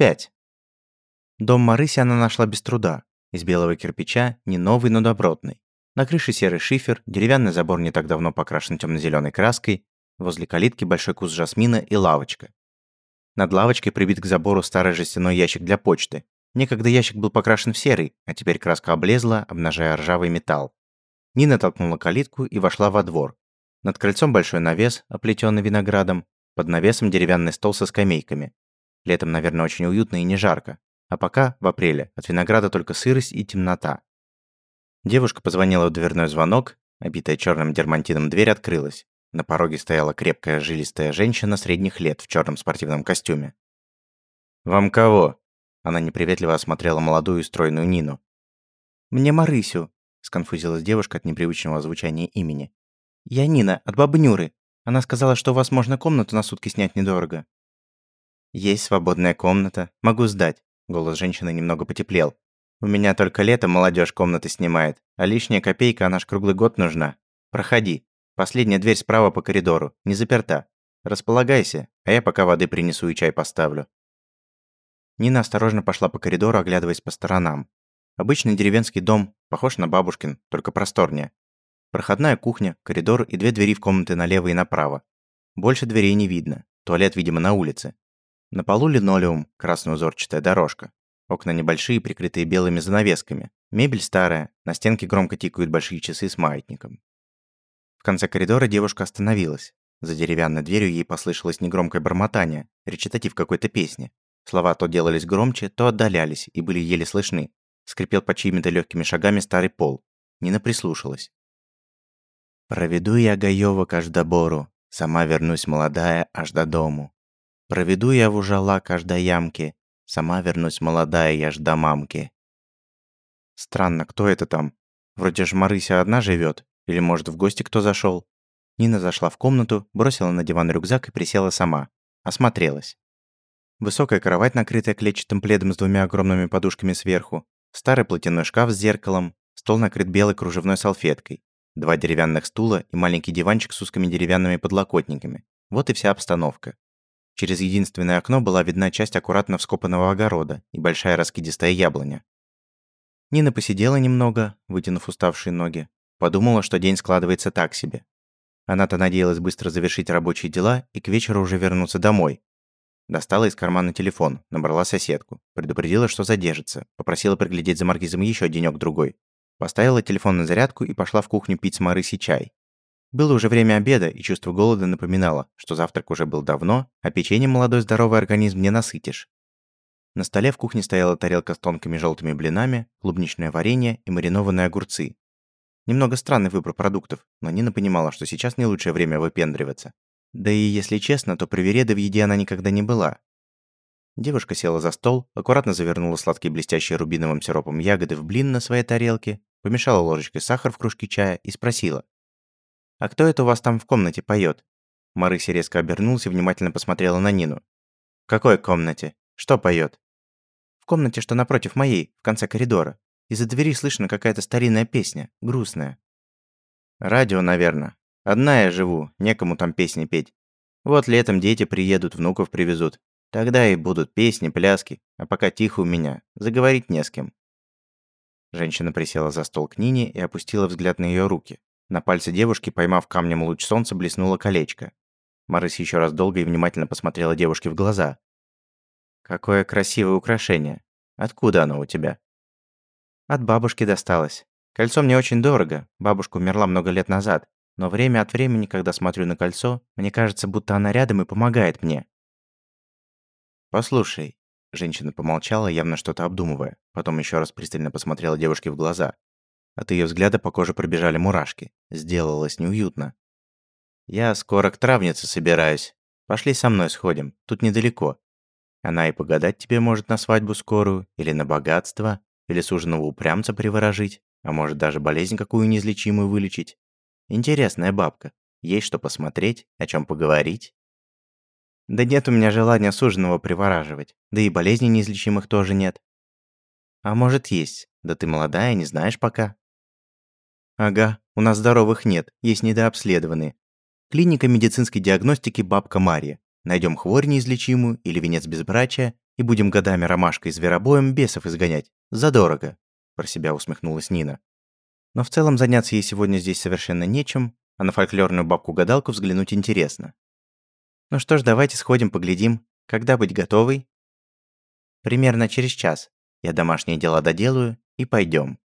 5. Дом Марыси она нашла без труда. Из белого кирпича, не новый, но добротный. На крыше серый шифер, деревянный забор не так давно покрашен темно-зеленой краской, возле калитки большой куст жасмина и лавочка. Над лавочкой прибит к забору старый жестяной ящик для почты. Некогда ящик был покрашен в серый, а теперь краска облезла, обнажая ржавый металл. Нина толкнула калитку и вошла во двор. Над крыльцом большой навес, оплетенный виноградом, под навесом деревянный стол со скамейками. Летом, наверное, очень уютно и не жарко. А пока, в апреле, от винограда только сырость и темнота. Девушка позвонила в дверной звонок, обитая черным дермантином дверь открылась. На пороге стояла крепкая жилистая женщина средних лет в черном спортивном костюме. «Вам кого?» Она неприветливо осмотрела молодую и стройную Нину. «Мне Марысю», – сконфузилась девушка от непривычного звучания имени. «Я Нина, от бабы Нюры. Она сказала, что у вас можно комнату на сутки снять недорого». «Есть свободная комната. Могу сдать». Голос женщины немного потеплел. «У меня только летом молодежь комнаты снимает, а лишняя копейка, она ж круглый год нужна. Проходи. Последняя дверь справа по коридору, не заперта. Располагайся, а я пока воды принесу и чай поставлю». Нина осторожно пошла по коридору, оглядываясь по сторонам. Обычный деревенский дом, похож на бабушкин, только просторнее. Проходная кухня, коридор и две двери в комнаты налево и направо. Больше дверей не видно. Туалет, видимо, на улице. На полу линолеум, красно-узорчатая дорожка. Окна небольшие, прикрытые белыми занавесками. Мебель старая, на стенке громко тикают большие часы с маятником. В конце коридора девушка остановилась. За деревянной дверью ей послышалось негромкое бормотание, речитатив какой-то песни. Слова то делались громче, то отдалялись и были еле слышны. Скрипел под чьими-то легкими шагами старый пол. Нина прислушалась. Проведу я Гаёва каждобору, сама вернусь молодая аж до дому. Проведу я в ужала каждой ямке, сама вернусь молодая я ж до мамки. Странно, кто это там? Вроде ж Марыся одна живет, или может в гости кто зашел? Нина зашла в комнату, бросила на диван рюкзак и присела сама. Осмотрелась. Высокая кровать, накрытая клетчатым пледом с двумя огромными подушками сверху, старый платяной шкаф с зеркалом, стол накрыт белой кружевной салфеткой, Два деревянных стула и маленький диванчик с узкими деревянными подлокотниками. Вот и вся обстановка. Через единственное окно была видна часть аккуратно вскопанного огорода и большая раскидистая яблоня. Нина посидела немного, вытянув уставшие ноги. Подумала, что день складывается так себе. Она-то надеялась быстро завершить рабочие дела и к вечеру уже вернуться домой. Достала из кармана телефон, набрала соседку, предупредила, что задержится, попросила приглядеть за маркизом еще денёк-другой, Поставила телефон на зарядку и пошла в кухню пить с Марысей чай. Было уже время обеда, и чувство голода напоминало, что завтрак уже был давно, а печенье молодой здоровый организм не насытишь. На столе в кухне стояла тарелка с тонкими желтыми блинами, клубничное варенье и маринованные огурцы. Немного странный выбор продуктов, но Нина понимала, что сейчас не лучшее время выпендриваться. Да и, если честно, то привереда в еде она никогда не была. Девушка села за стол, аккуратно завернула сладкие блестящие рубиновым сиропом ягоды в блин на своей тарелке помешала ложечкой сахар в кружке чая и спросила. «А кто это у вас там в комнате поет? Марыся резко обернулась и внимательно посмотрела на Нину. «В какой комнате? Что поет? «В комнате, что напротив моей, в конце коридора. Из-за двери слышно какая-то старинная песня, грустная». «Радио, наверное. Одна я живу, некому там песни петь. Вот летом дети приедут, внуков привезут. Тогда и будут песни, пляски, а пока тихо у меня, заговорить не с кем. Женщина присела за стол к Нине и опустила взгляд на ее руки. На пальце девушки, поймав камнем луч солнца, блеснуло колечко. Марысь еще раз долго и внимательно посмотрела девушке в глаза. «Какое красивое украшение. Откуда оно у тебя?» «От бабушки досталось. Кольцо мне очень дорого. Бабушка умерла много лет назад. Но время от времени, когда смотрю на кольцо, мне кажется, будто она рядом и помогает мне». «Послушай, Женщина помолчала, явно что-то обдумывая. Потом еще раз пристально посмотрела девушке в глаза. От ее взгляда по коже пробежали мурашки. Сделалось неуютно. «Я скоро к травнице собираюсь. Пошли со мной сходим. Тут недалеко. Она и погадать тебе может на свадьбу скорую, или на богатство, или суженого упрямца приворожить, а может даже болезнь какую неизлечимую вылечить. Интересная бабка. Есть что посмотреть, о чем поговорить. Да нет у меня желания суженого привораживать. Да и болезней неизлечимых тоже нет. А может есть. Да ты молодая, не знаешь пока. Ага, у нас здоровых нет, есть недообследованные. Клиника медицинской диагностики «Бабка Мария». Найдем хворь неизлечимую или венец безбрачия, и будем годами ромашкой зверобоем бесов изгонять. Задорого!» Про себя усмехнулась Нина. Но в целом заняться ей сегодня здесь совершенно нечем, а на фольклорную бабку-гадалку взглянуть интересно. «Ну что ж, давайте сходим, поглядим. Когда быть готовой?» «Примерно через час. Я домашние дела доделаю и пойдем.